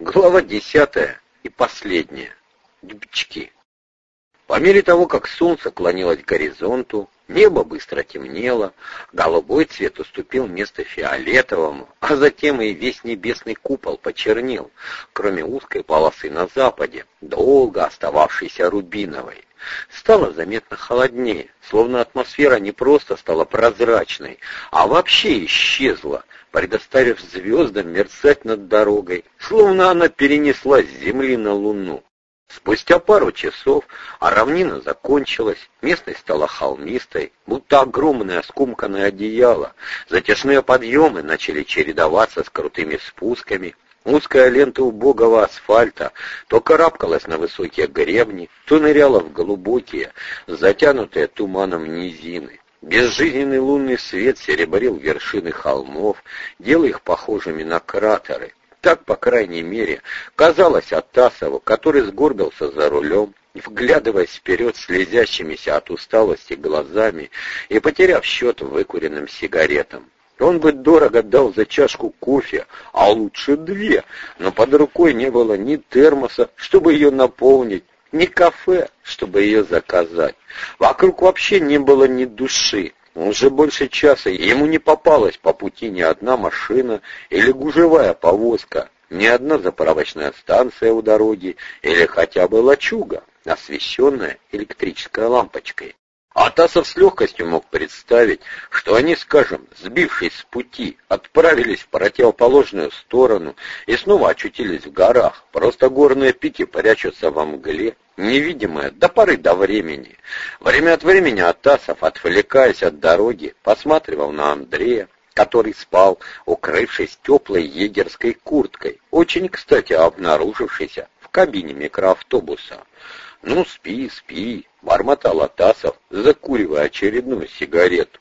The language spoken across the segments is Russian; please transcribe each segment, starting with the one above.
Глава десятая и последняя. Дубчики. По мере того, как солнце клонилось к горизонту, небо быстро темнело, голубой цвет уступил место фиолетовому, а затем и весь небесный купол почернел, кроме узкой полосы на западе, долго остававшейся рубиновой. Стало заметно холоднее, словно атмосфера не просто стала прозрачной, а вообще исчезла, предоставив звездам мерцать над дорогой, словно она перенеслась с Земли на Луну. Спустя пару часов а равнина закончилась, местность стала холмистой, будто огромное скомканное одеяло. Затяжные подъемы начали чередоваться с крутыми спусками. Узкая лента убогого асфальта то карабкалась на высокие гребни, то ныряла в глубокие, затянутые туманом низины. Безжизненный лунный свет серебрил вершины холмов, делая их похожими на кратеры. Так, по крайней мере, казалось Атасову, который сгорбился за рулем, вглядываясь вперед слезящимися от усталости глазами и потеряв счет выкуренным сигаретам. Он бы дорого дал за чашку кофе, а лучше две, но под рукой не было ни термоса, чтобы ее наполнить, ни кафе, чтобы ее заказать. Вокруг вообще не было ни души. Уже больше часа ему не попалась по пути ни одна машина или гужевая повозка, ни одна заправочная станция у дороги или хотя бы лачуга, освещенная электрической лампочкой. Атасов с легкостью мог представить, что они, скажем, сбившись с пути, отправились в противоположную сторону и снова очутились в горах. Просто горные пики прячутся во мгле, невидимые до поры до времени. Время от времени Атасов, отвлекаясь от дороги, посматривал на Андрея, который спал, укрывшись теплой егерской курткой, очень, кстати, обнаружившейся в кабине микроавтобуса. «Ну, спи, спи», — бормотал Атасов, закуривая очередную сигарету.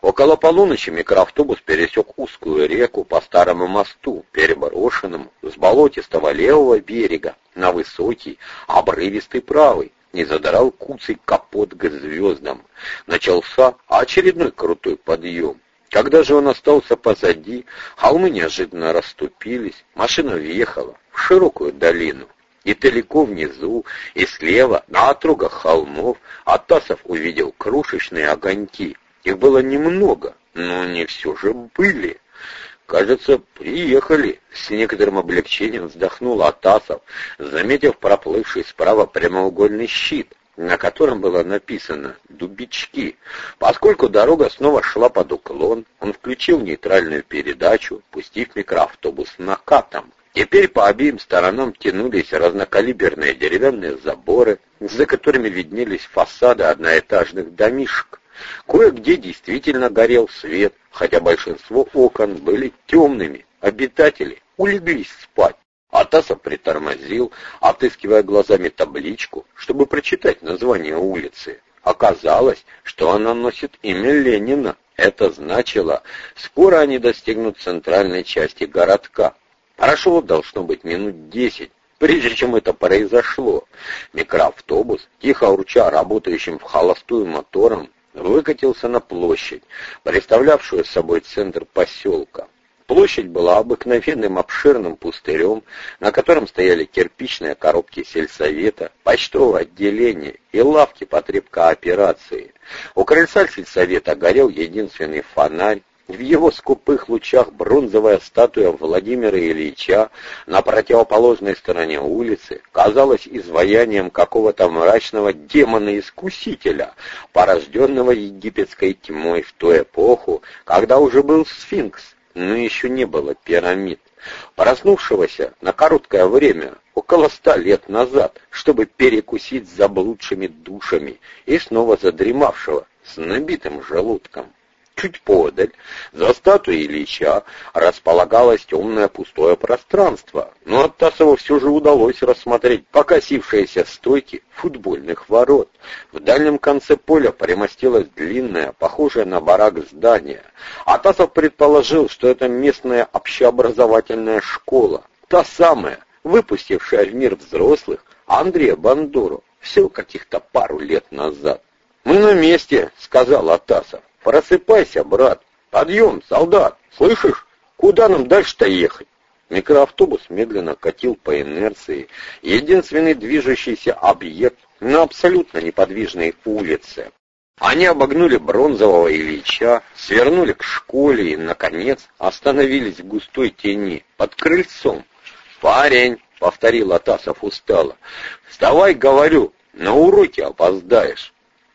Около полуночи микроавтобус пересек узкую реку по старому мосту, переброшенному с болотистого левого берега на высокий, обрывистый правый, не задрал куцый капот к звездам. Начался очередной крутой подъем. Когда же он остался позади, холмы неожиданно расступились, машина въехала в широкую долину. И далеко внизу, и слева, на отрогах холмов, Атасов увидел крошечные огоньки. Их было немного, но они все же были. «Кажется, приехали», — с некоторым облегчением вздохнул Атасов, заметив проплывший справа прямоугольный щит, на котором было написано «Дубички». Поскольку дорога снова шла под уклон, он включил нейтральную передачу, пустив микроавтобус накатом. Теперь по обеим сторонам тянулись разнокалиберные деревянные заборы, за которыми виднелись фасады одноэтажных домишек. Кое-где действительно горел свет, хотя большинство окон были темными. Обитатели улеглись спать. Атасов притормозил, отыскивая глазами табличку, чтобы прочитать название улицы. Оказалось, что она носит имя Ленина. Это значило, скоро они достигнут центральной части городка. Прошло, должно быть, минут десять, прежде чем это произошло. Микроавтобус, тихо урча работающим в холостую мотором, выкатился на площадь, представлявшую собой центр поселка. Площадь была обыкновенным обширным пустырем, на котором стояли кирпичные коробки сельсовета, почтового отделения и лавки потребкооперации. У крыльца сельсовета горел единственный фонарь, в его скупых лучах бронзовая статуя Владимира Ильича на противоположной стороне улицы казалась изваянием какого-то мрачного демона-искусителя, порожденного египетской тьмой в ту эпоху, когда уже был сфинкс, но еще не было пирамид. Проснувшегося на короткое время, около ста лет назад, чтобы перекусить заблудшими душами, и снова задремавшего с набитым желудком. Чуть подаль, за статуей Ильича, располагалось темное пустое пространство, но от Тасова все же удалось рассмотреть покосившиеся стойки футбольных ворот. В дальнем конце поля примостилось длинное, похожее на барак здание. Атасов предположил, что это местная общеобразовательная школа, та самая, выпустившая в мир взрослых Андрея Бандуру всего каких-то пару лет назад. «Мы на месте», — сказал Атасов. «Просыпайся, брат! Подъем, солдат! Слышишь? Куда нам дальше-то ехать?» Микроавтобус медленно катил по инерции. Единственный движущийся объект на абсолютно неподвижной улице. Они обогнули бронзового Ильича, свернули к школе и, наконец, остановились в густой тени под крыльцом. «Парень!» — повторил Атасов устало. «Вставай, говорю, на уроке опоздаешь».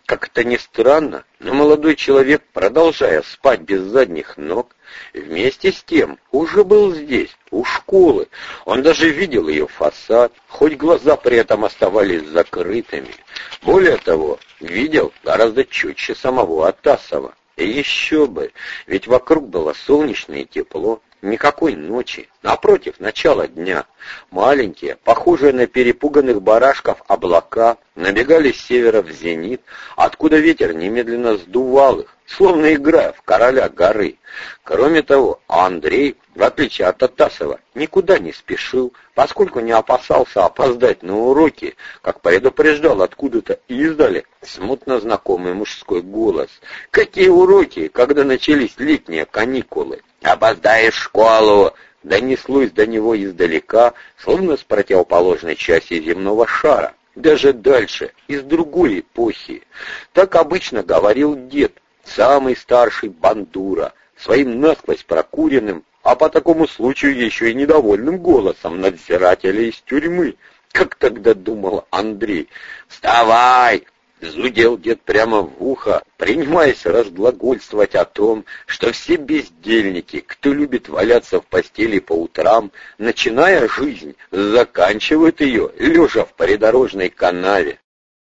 Как это ни странно, но молодой человек, продолжая спать без задних ног, вместе с тем уже был здесь, у школы. Он даже видел ее фасад, хоть глаза при этом оставались закрытыми. Более того, видел гораздо чутьче самого Атасова. И еще бы, ведь вокруг было солнечно и тепло, Никакой ночи. Напротив, начало дня. Маленькие, похожие на перепуганных барашков облака, набегали с севера в зенит, откуда ветер немедленно сдувал их, словно играя в короля горы. Кроме того, Андрей, в отличие от Атасова, никуда не спешил, поскольку не опасался опоздать на уроки, как предупреждал откуда-то издали смутно знакомый мужской голос. Какие уроки, когда начались летние каникулы? «Опоздаешь школу!» донеслось до него издалека, словно с противоположной части земного шара, даже дальше, из другой эпохи. Так обычно говорил дед, самый старший бандура, своим насквозь прокуренным, а по такому случаю еще и недовольным голосом надзирателя из тюрьмы, как тогда думал Андрей. «Вставай! Зудел дед прямо в ухо, принимаясь разглагольствовать о том, что все бездельники, кто любит валяться в постели по утрам, начиная жизнь, заканчивают ее, лежа в придорожной канаве.